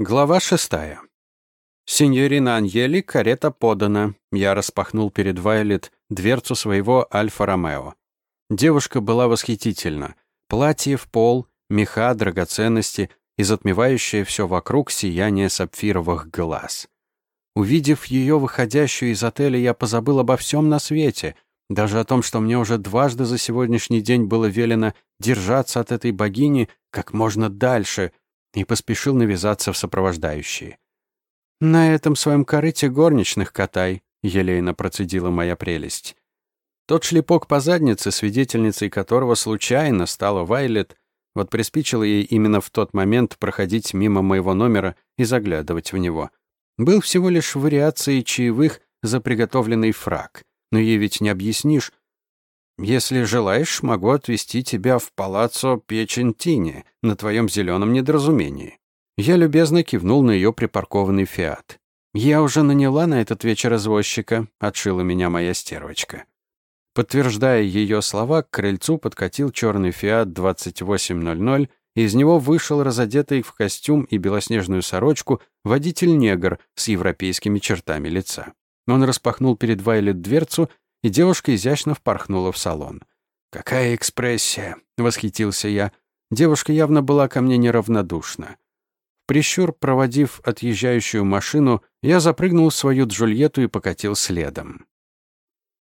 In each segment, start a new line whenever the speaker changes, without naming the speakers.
Глава шестая. «Синьорина Аньели, карета подана». Я распахнул перед Вайлет дверцу своего Альфа-Ромео. Девушка была восхитительна. Платье в пол, меха, драгоценности и затмевающее все вокруг сияние сапфировых глаз. Увидев ее выходящую из отеля, я позабыл обо всем на свете, даже о том, что мне уже дважды за сегодняшний день было велено держаться от этой богини как можно дальше — и поспешил навязаться в сопровождающие. «На этом своем корыте горничных катай», — елейно процедила моя прелесть. Тот шлепок по заднице, свидетельницей которого случайно стала Вайлет, вот приспичило ей именно в тот момент проходить мимо моего номера и заглядывать в него. Был всего лишь вариацией чаевых за приготовленный фраг, но ей ведь не объяснишь, если желаешь, могу отвезти тебя в палаццо Печентини на твоем зеленом недоразумении». Я любезно кивнул на ее припаркованный фиат. «Я уже наняла на этот вечер извозчика», — отшила меня моя стервочка. Подтверждая ее слова, к крыльцу подкатил черный фиат 2800, и из него вышел разодетый в костюм и белоснежную сорочку водитель-негр с европейскими чертами лица. Он распахнул перед Вайлет дверцу и девушка изящно впорхнула в салон. «Какая экспрессия!» — восхитился я. Девушка явно была ко мне неравнодушна. Прищур, проводив отъезжающую машину, я запрыгнул в свою Джульетту и покатил следом.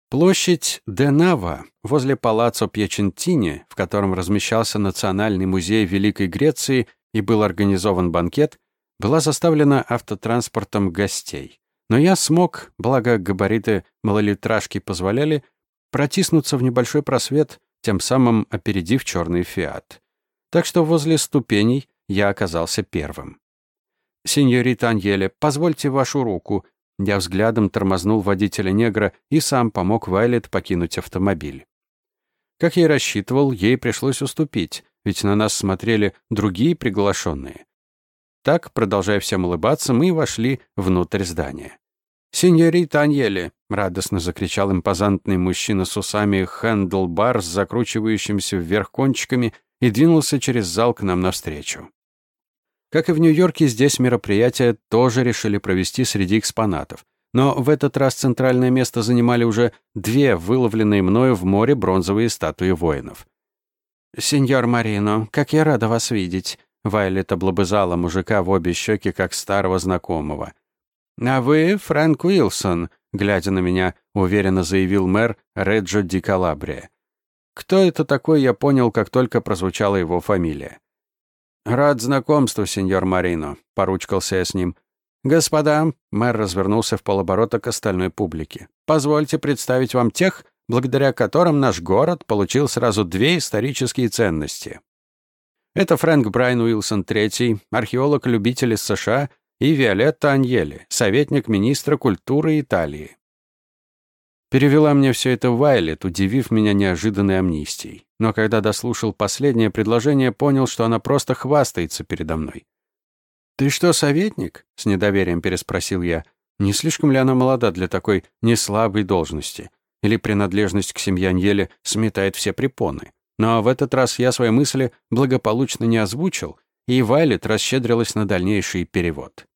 Площадь Денава возле палаццо Пьячентини, в котором размещался Национальный музей Великой Греции и был организован банкет, была заставлена автотранспортом гостей. Но я смог, благо габариты малолитражки позволяли, протиснуться в небольшой просвет, тем самым опередив черный «Фиат». Так что возле ступеней я оказался первым. «Сеньорита Аньеле, позвольте вашу руку». Я взглядом тормознул водителя-негра и сам помог Вайлет покинуть автомобиль. Как я и рассчитывал, ей пришлось уступить, ведь на нас смотрели другие приглашенные. Так, продолжая всем улыбаться, мы вошли внутрь здания. «Синьорита Аньели!» — радостно закричал импозантный мужчина с усами хендлбар с закручивающимся вверх кончиками и двинулся через зал к нам навстречу. Как и в Нью-Йорке, здесь мероприятие тоже решили провести среди экспонатов. Но в этот раз центральное место занимали уже две выловленные мною в море бронзовые статуи воинов. «Сеньор Марино, как я рада вас видеть!» Вайлет облобызала мужика в обе щеки, как старого знакомого. «А вы Фрэнк Уилсон», — глядя на меня, уверенно заявил мэр Реджо Ди Калабрия. Кто это такой, я понял, как только прозвучала его фамилия. «Рад знакомству, сеньор Марино», — поручкался я с ним. «Господа», — мэр развернулся в полоборота к остальной публике, «позвольте представить вам тех, благодаря которым наш город получил сразу две исторические ценности. Это Фрэнк Брайан Уилсон III, археолог-любитель из США, и Виолетта Аньели, советник министра культуры Италии. Перевела мне все это Вайлет, удивив меня неожиданной амнистией. Но когда дослушал последнее предложение, понял, что она просто хвастается передо мной. «Ты что, советник?» — с недоверием переспросил я. «Не слишком ли она молода для такой неслабой должности? Или принадлежность к семье Аньели сметает все препоны?» Но в этот раз я свои мысли благополучно не озвучил, и Вайлет расщедрилась на дальнейший перевод.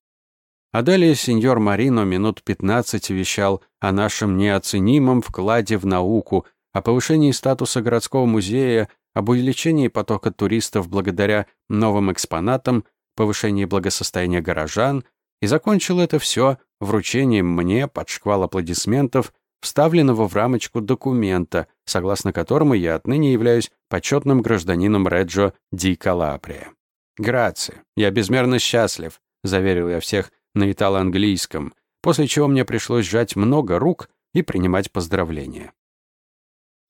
А далее сеньор Марино минут 15 вещал о нашем неоценимом вкладе в науку, о повышении статуса городского музея, об увеличении потока туристов благодаря новым экспонатам, повышении благосостояния горожан, и закончил это все вручением мне под шквал аплодисментов вставленного в рамочку документа, согласно которому я отныне являюсь почетным гражданином Реджо Ди Калаприя. «Граци, я безмерно счастлив», — заверил я всех на итало-английском, после чего мне пришлось сжать много рук и принимать поздравления.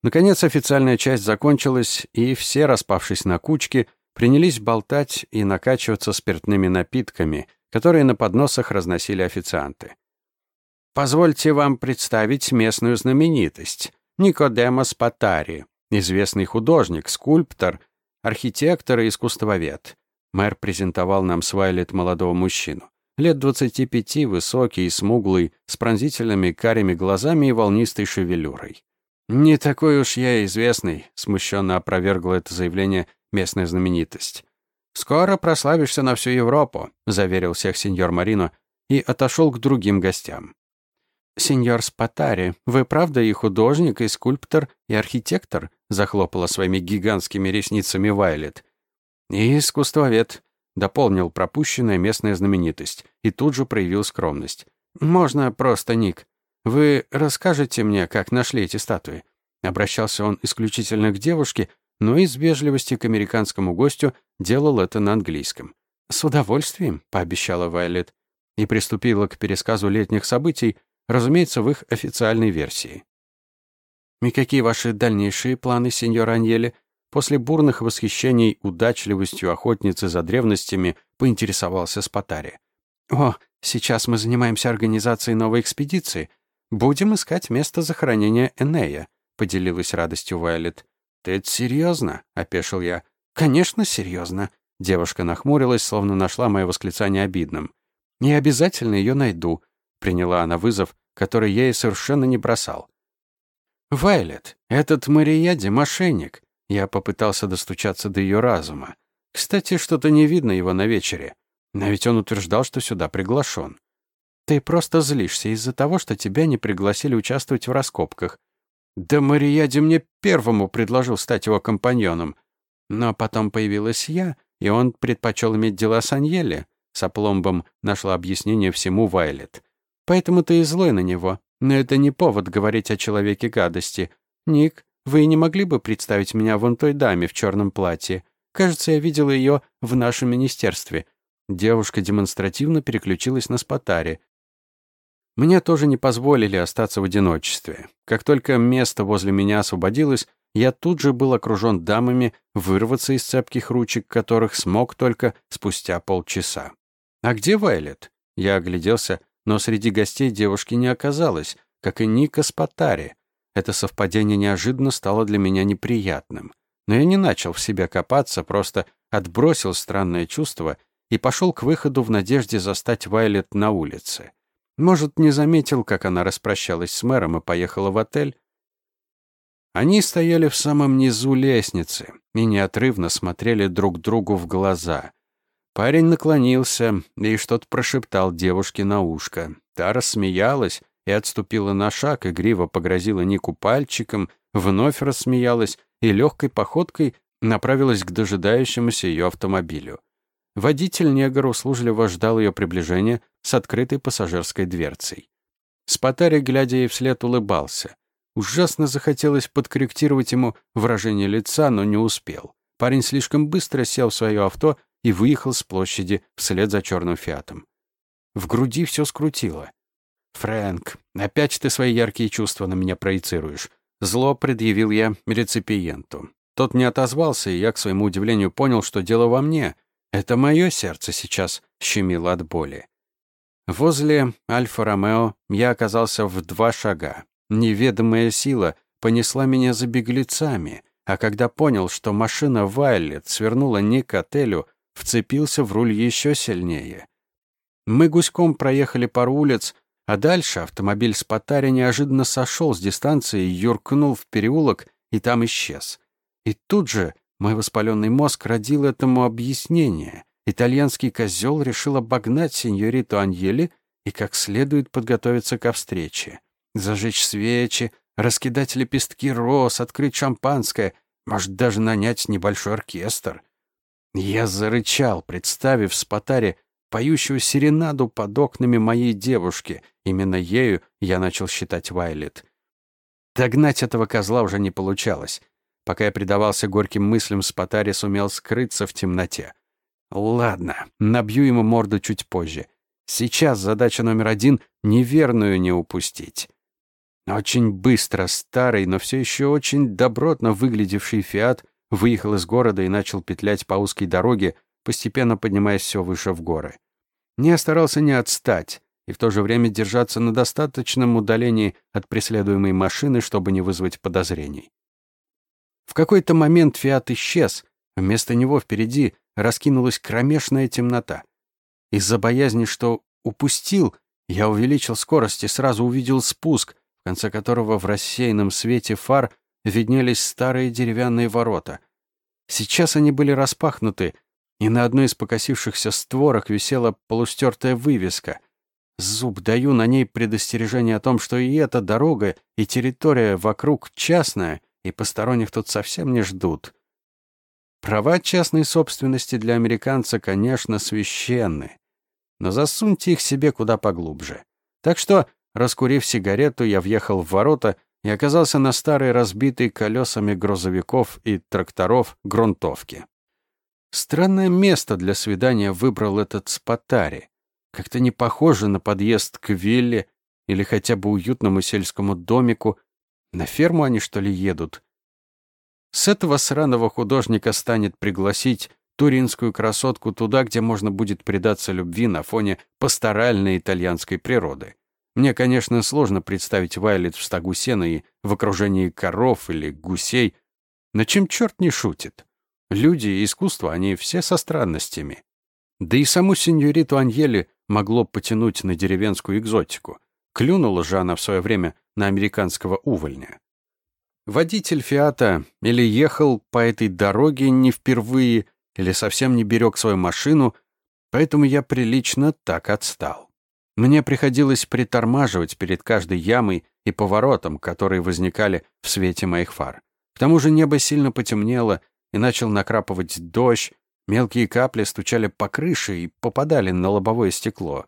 Наконец официальная часть закончилась, и все, распавшись на кучки, принялись болтать и накачиваться спиртными напитками, которые на подносах разносили официанты. Позвольте вам представить местную знаменитость. Никодемос Патари, известный художник, скульптор, архитектор и искусствовед. Мэр презентовал нам с Вайлет молодого мужчину. Лет 25, высокий и смуглый, с пронзительными карими глазами и волнистой шевелюрой. «Не такой уж я известный», — смущенно опровергла это заявление местная знаменитость. «Скоро прославишься на всю Европу», — заверил всех сеньор Марино и отошел к другим гостям. «Сеньор Спатари, вы правда и художник, и скульптор, и архитектор?» — захлопала своими гигантскими ресницами Вайлет. «И искусствовед», — дополнил пропущенная местная знаменитость, и тут же проявил скромность. «Можно просто Ник. Вы расскажете мне, как нашли эти статуи?» Обращался он исключительно к девушке, но из вежливости к американскому гостю делал это на английском. «С удовольствием», — пообещала Вайлет, и приступила к пересказу летних событий, разумеется, в их официальной версии. «И какие ваши дальнейшие планы, сеньор Аньели?» После бурных восхищений удачливостью охотницы за древностями поинтересовался Спатари. «О, сейчас мы занимаемся организацией новой экспедиции. Будем искать место захоронения Энея», — поделилась радостью Вайлет. «Ты это серьезно?» — опешил я. «Конечно, серьезно». Девушка нахмурилась, словно нашла мое восклицание обидным. «Не обязательно ее найду», — приняла она вызов, который я ей совершенно не бросал. «Вайлет, этот Марияди — мошенник». Я попытался достучаться до ее разума. Кстати, что-то не видно его на вечере. Но ведь он утверждал, что сюда приглашен. Ты просто злишься из-за того, что тебя не пригласили участвовать в раскопках. Да Марияди мне первому предложил стать его компаньоном. Но потом появилась я, и он предпочел иметь дела с Аньелли. С опломбом нашла объяснение всему Вайлет. Поэтому ты и злой на него. Но это не повод говорить о человеке гадости. Ник, вы не могли бы представить меня вон той даме в черном платье? Кажется, я видела ее в нашем министерстве. Девушка демонстративно переключилась на спатаре. Мне тоже не позволили остаться в одиночестве. Как только место возле меня освободилось, я тут же был окружен дамами, вырваться из цепких ручек которых смог только спустя полчаса. «А где Вайлет?» Я огляделся, но среди гостей девушки не оказалось, как и Ника Спатари. Это совпадение неожиданно стало для меня неприятным. Но я не начал в себя копаться, просто отбросил странное чувство и пошел к выходу в надежде застать Вайлет на улице. Может, не заметил, как она распрощалась с мэром и поехала в отель? Они стояли в самом низу лестницы и неотрывно смотрели друг другу в глаза. Парень наклонился и что-то прошептал девушке на ушко. Та рассмеялась и отступила на шаг, игриво погрозила Нику пальчиком, вновь рассмеялась и легкой походкой направилась к дожидающемуся ее автомобилю. Водитель-негр услужливо ждал ее приближения с открытой пассажирской дверцей. Спатари, глядя ей вслед, улыбался. Ужасно захотелось подкорректировать ему выражение лица, но не успел. Парень слишком быстро сел в свое авто и выехал с площади вслед за черным фиатом. В груди все скрутило. «Фрэнк, опять ты свои яркие чувства на меня проецируешь». Зло предъявил я реципиенту. Тот не отозвался, и я, к своему удивлению, понял, что дело во мне — это мое сердце сейчас щемило от боли. Возле Альфа-Ромео я оказался в два шага. Неведомая сила понесла меня за беглецами, а когда понял, что машина Вайлет свернула не к отелю, вцепился в руль еще сильнее. Мы гуськом проехали пару улиц, а дальше автомобиль с Потари неожиданно сошел с дистанции, юркнул в переулок и там исчез. И тут же мой воспаленный мозг родил этому объяснение. Итальянский козел решил обогнать сеньориту Аньели и как следует подготовиться ко встрече. Зажечь свечи, раскидать лепестки роз, открыть шампанское, может, даже нанять небольшой оркестр. Я зарычал, представив Спатаре поющую серенаду под окнами моей девушки. Именно ею я начал считать Вайлет. Догнать этого козла уже не получалось. Пока я предавался горьким мыслям, Спатари сумел скрыться в темноте. Ладно, набью ему морду чуть позже. Сейчас задача номер один — неверную не упустить. Очень быстро старый, но все еще очень добротно выглядевший «Фиат» выехал из города и начал петлять по узкой дороге, постепенно поднимаясь все выше в горы. Не старался не отстать и в то же время держаться на достаточном удалении от преследуемой машины, чтобы не вызвать подозрений. В какой-то момент «Фиат» исчез, вместо него впереди раскинулась кромешная темнота. Из-за боязни, что упустил, я увеличил скорость и сразу увидел спуск, в конце которого в рассеянном свете фар виднелись старые деревянные ворота. Сейчас они были распахнуты, и на одной из покосившихся створок висела полустертая вывеска. Зуб даю на ней предостережение о том, что и эта дорога, и территория вокруг частная, и посторонних тут совсем не ждут. Права частной собственности для американца, конечно, священны, но засуньте их себе куда поглубже. Так что, раскурив сигарету, я въехал в ворота и оказался на старой разбитой колесами грузовиков и тракторов грунтовке. Странное место для свидания выбрал этот Спатари. Как-то не похоже на подъезд к вилле или хотя бы уютному сельскому домику. На ферму они, что ли, едут? С этого сраного художника станет пригласить туринскую красотку туда, где можно будет предаться любви на фоне пасторальной итальянской природы. Мне, конечно, сложно представить Вайлет в стогу сена и в окружении коров или гусей, но чем черт не шутит? Люди и искусство, они все со странностями. Да и саму сеньориту Аньели могло потянуть на деревенскую экзотику. Клюнула же она в свое время на американского увольня. Водитель «Фиата» или ехал по этой дороге не впервые, или совсем не берег свою машину, поэтому я прилично так отстал. Мне приходилось притормаживать перед каждой ямой и поворотом, которые возникали в свете моих фар. К тому же небо сильно потемнело, и начал накрапывать дождь, мелкие капли стучали по крыше и попадали на лобовое стекло.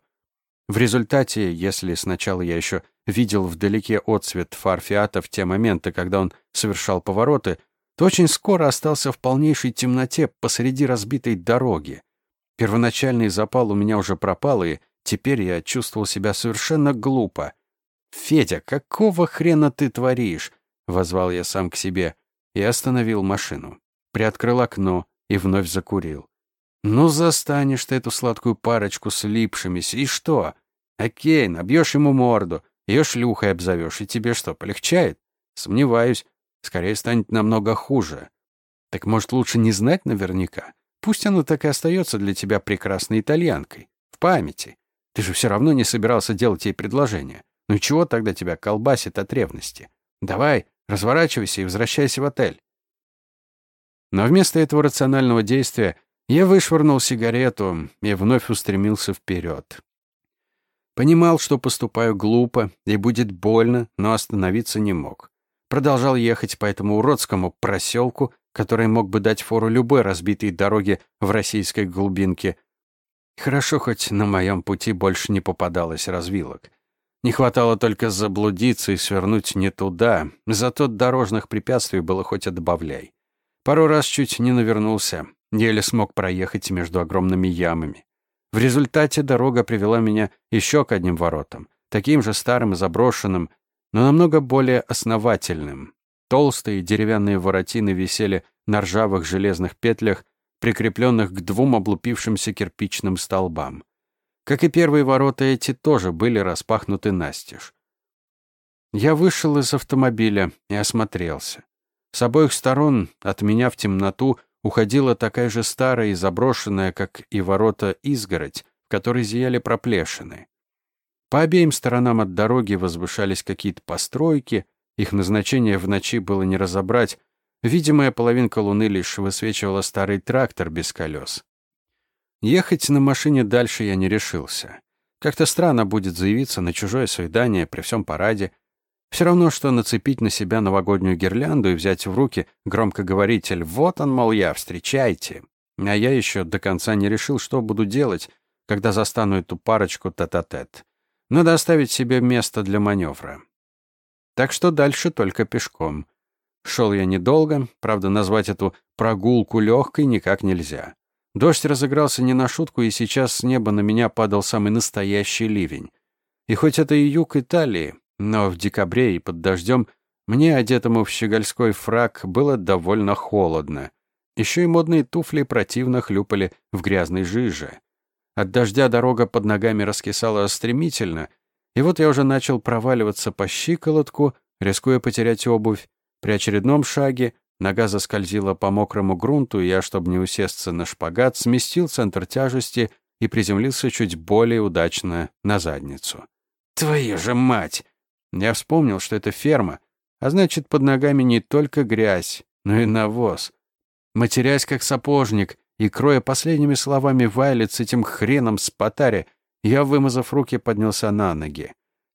В результате, если сначала я еще видел вдалеке отсвет фар Фиата в те моменты, когда он совершал повороты, то очень скоро остался в полнейшей темноте посреди разбитой дороги. Первоначальный запал у меня уже пропал, и теперь я чувствовал себя совершенно глупо. «Федя, какого хрена ты творишь?» — возвал я сам к себе и остановил машину приоткрыл окно и вновь закурил. «Ну, застанешь ты эту сладкую парочку с липшимися, и что? Окей, набьешь ему морду, ее шлюхой обзовешь, и тебе что, полегчает? Сомневаюсь, скорее станет намного хуже. Так может, лучше не знать наверняка? Пусть она так и остается для тебя прекрасной итальянкой, в памяти. Ты же все равно не собирался делать ей предложение. Ну чего тогда тебя колбасит от ревности? Давай, разворачивайся и возвращайся в отель. Но вместо этого рационального действия я вышвырнул сигарету и вновь устремился вперед. Понимал, что поступаю глупо и будет больно, но остановиться не мог. Продолжал ехать по этому уродскому проселку, который мог бы дать фору любой разбитой дороге в российской глубинке. Хорошо, хоть на моем пути больше не попадалось развилок. Не хватало только заблудиться и свернуть не туда, зато дорожных препятствий было хоть отбавляй. Пару раз чуть не навернулся, еле смог проехать между огромными ямами. В результате дорога привела меня еще к одним воротам, таким же старым и заброшенным, но намного более основательным. Толстые деревянные воротины висели на ржавых железных петлях, прикрепленных к двум облупившимся кирпичным столбам. Как и первые ворота, эти тоже были распахнуты настежь. Я вышел из автомобиля и осмотрелся. С обоих сторон от меня в темноту уходила такая же старая и заброшенная, как и ворота, изгородь, в которой зияли проплешины. По обеим сторонам от дороги возвышались какие-то постройки, их назначение в ночи было не разобрать, видимая половинка луны лишь высвечивала старый трактор без колес. Ехать на машине дальше я не решился. Как-то странно будет заявиться на чужое свидание при всем параде, все равно, что нацепить на себя новогоднюю гирлянду и взять в руки громкоговоритель «Вот он, мол, я, встречайте». А я еще до конца не решил, что буду делать, когда застану эту парочку тет-а-тет. -тет. Надо оставить себе место для маневра. Так что дальше только пешком. Шел я недолго, правда, назвать эту прогулку легкой никак нельзя. Дождь разыгрался не на шутку, и сейчас с неба на меня падал самый настоящий ливень. И хоть это и юг Италии, но в декабре и под дождем мне, одетому в щегольской фрак, было довольно холодно. Еще и модные туфли противно хлюпали в грязной жиже. От дождя дорога под ногами раскисала стремительно, и вот я уже начал проваливаться по щиколотку, рискуя потерять обувь. При очередном шаге нога заскользила по мокрому грунту, и я, чтобы не усесться на шпагат, сместил центр тяжести и приземлился чуть более удачно на задницу. «Твою же мать!» Я вспомнил, что это ферма, а значит, под ногами не только грязь, но и навоз. Матерясь как сапожник, и, кроя последними словами Вайлет с этим хреном с Патари, я, вымазав руки, поднялся на ноги.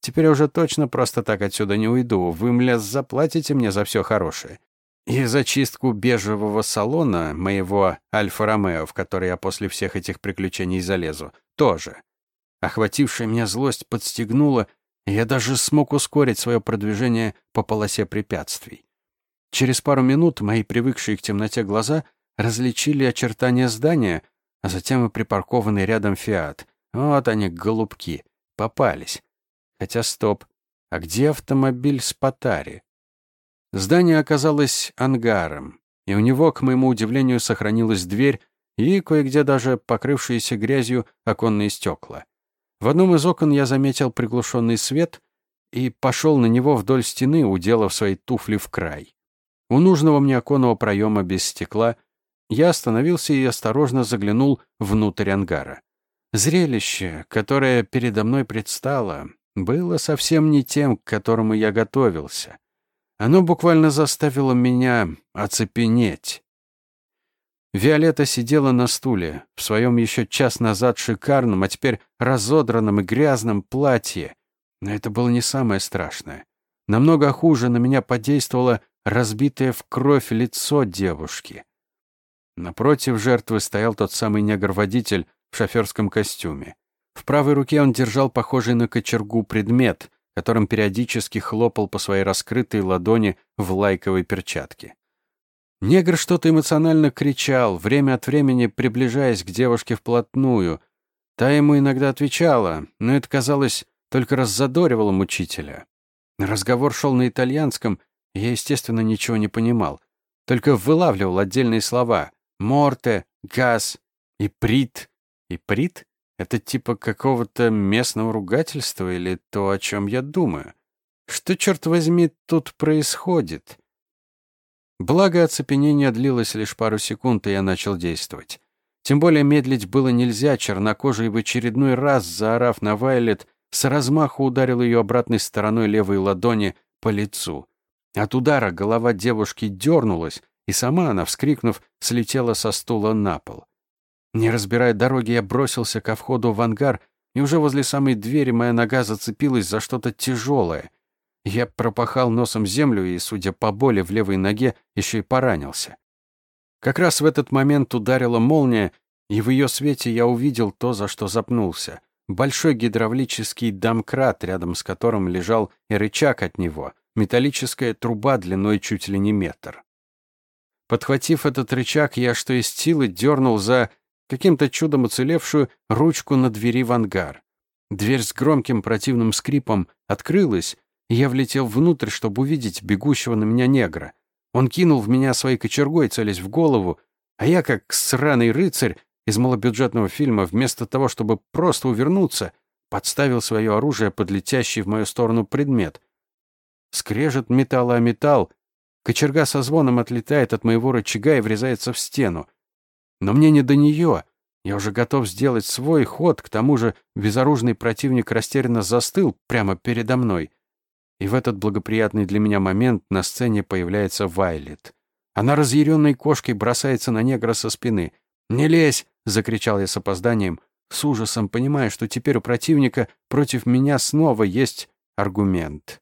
Теперь уже точно просто так отсюда не уйду. Вы, мля, заплатите мне за все хорошее. И за чистку бежевого салона моего Альфа-Ромео, в который я после всех этих приключений залезу, тоже. Охватившая меня злость подстегнула, и я даже смог ускорить свое продвижение по полосе препятствий. Через пару минут мои привыкшие к темноте глаза различили очертания здания, а затем и припаркованный рядом «Фиат». Вот они, голубки, попались. Хотя стоп, а где автомобиль с Патари? Здание оказалось ангаром, и у него, к моему удивлению, сохранилась дверь и кое-где даже покрывшиеся грязью оконные стекла. В одном из окон я заметил приглушенный свет и пошел на него вдоль стены, уделав свои туфли в край. У нужного мне оконного проема без стекла я остановился и осторожно заглянул внутрь ангара. Зрелище, которое передо мной предстало, было совсем не тем, к которому я готовился. Оно буквально заставило меня оцепенеть. Виолетта сидела на стуле, в своем еще час назад шикарном, а теперь разодранном и грязном платье. Но это было не самое страшное. Намного хуже на меня подействовало разбитое в кровь лицо девушки. Напротив жертвы стоял тот самый негр-водитель в шоферском костюме. В правой руке он держал похожий на кочергу предмет, которым периодически хлопал по своей раскрытой ладони в лайковой перчатке. Негр что-то эмоционально кричал, время от времени приближаясь к девушке вплотную. Та ему иногда отвечала, но это, казалось, только раззадоривало мучителя. Разговор шел на итальянском, и я, естественно, ничего не понимал. Только вылавливал отдельные слова. «Морте», «газ», «иприт». «Иприт»? Это типа какого-то местного ругательства или то, о чем я думаю? Что, черт возьми, тут происходит? Благо, оцепенение длилось лишь пару секунд, и я начал действовать. Тем более медлить было нельзя, чернокожий в очередной раз, заорав на Вайлет, с размаху ударил ее обратной стороной левой ладони по лицу. От удара голова девушки дернулась, и сама она, вскрикнув, слетела со стула на пол. Не разбирая дороги, я бросился ко входу в ангар, и уже возле самой двери моя нога зацепилась за что-то тяжелое. Я пропахал носом землю и, судя по боли в левой ноге, еще и поранился. Как раз в этот момент ударила молния, и в ее свете я увидел то, за что запнулся. Большой гидравлический домкрат, рядом с которым лежал и рычаг от него, металлическая труба длиной чуть ли не метр. Подхватив этот рычаг, я что из силы дернул за каким-то чудом уцелевшую ручку на двери в ангар. Дверь с громким противным скрипом открылась, и я влетел внутрь, чтобы увидеть бегущего на меня негра. Он кинул в меня своей кочергой, целясь в голову, а я, как сраный рыцарь из малобюджетного фильма, вместо того, чтобы просто увернуться, подставил свое оружие под летящий в мою сторону предмет. Скрежет металла о металл, кочерга со звоном отлетает от моего рычага и врезается в стену. Но мне не до нее. Я уже готов сделать свой ход, к тому же безоружный противник растерянно застыл прямо передо мной. И в этот благоприятный для меня момент на сцене появляется Вайлет. Она разъяренной кошкой бросается на негра со спины. «Не лезь!» — закричал я с опозданием, с ужасом понимая, что теперь у противника против меня снова есть аргумент.